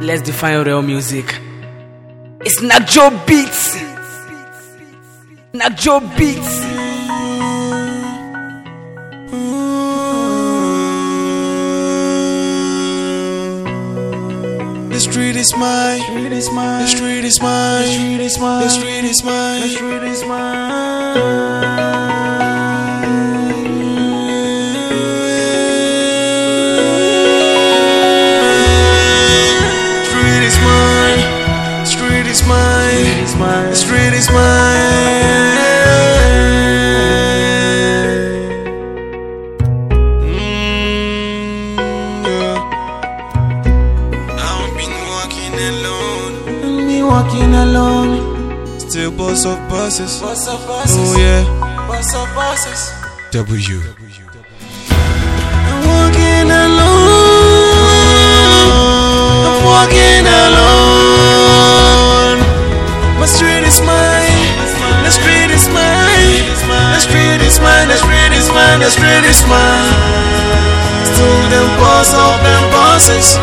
Let's define real music. It's not Joe Beats. Not Joe Beats. The street is mine. The street is mine. The street is mine. The street is mine. The street is mine. Is mine. The street is mine. Mm, yeah. I've been walking alone. I've been walking alone. Still bus of buses. Bus of buses. Oh yeah. Bus of buses. W. I'm mine. The street is mine. Still them bus of them buses.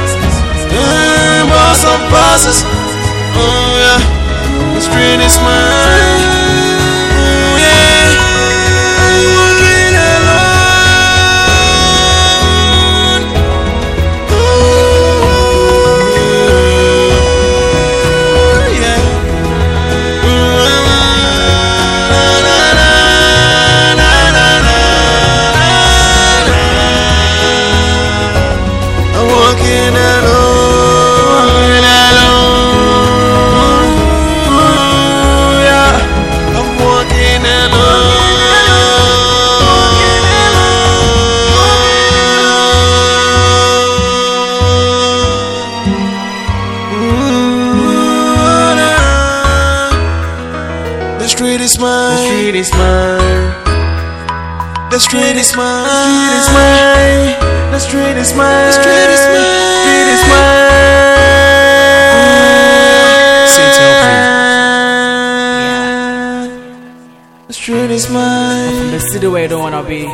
Mm, boss of bosses. Oh yeah, the street is The street is mine. The street is mine. The street is mine, the street is mine. The street is mine. The street is mine. The street is mine. The street is mine. The street is mine. The city where you don't wanna be.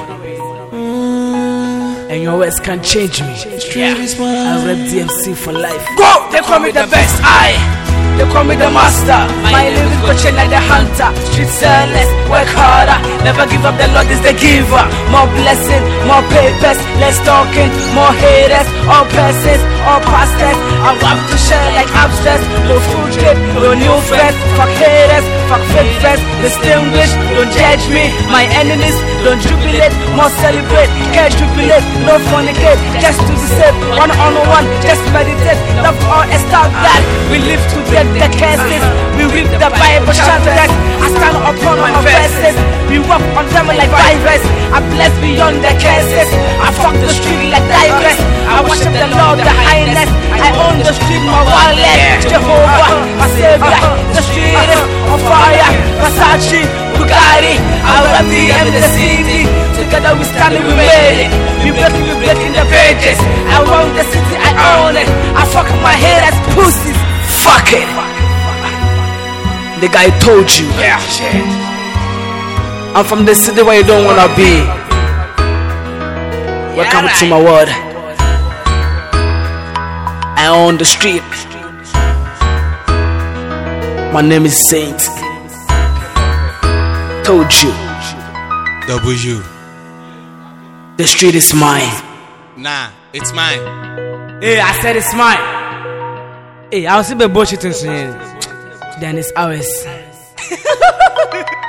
Mm. And your words can't change me. street is mine. I rep DMC for life. Go! They call me the best. I. They call me the master. My living coach like the hunter. Street sellers, work harder. Never give up. The Lord is the giver. More blessing, more papers, less talking, more haters, all persons, all pastors. I want to share like abstract. No food trip, no new friends. Fuck haters, fuck fake friends. Distinguish, don't judge me. My enemies don't jubilate, more celebrate. Can't jubilate, no fornicate. Just to the same, one on one, just meditate. Love all establish that we live to get the curses. We read the Bible chapters. I stand upon my verses. Walk on them like vipers. I bless beyond the curses. I fuck the street like divers. I worship the Lord, the highness. I own the street, my wallet. Jehovah, my savior. The street is on fire. Versace, Bugatti. I rap the M in the city. Together we stand and we made it. We breaking, we breaking the pages. I own the city, I own it. I fuck my head as pussies. Fuck it. The guy told you. Yeah, shit. I'm from the city where you don't wanna be. Welcome to my world. I own the street. My name is Saint. Told you. W. The street is mine. Nah, it's mine. Hey, I said it's mine. Hey, I'll see the bullshit in Then it's ours.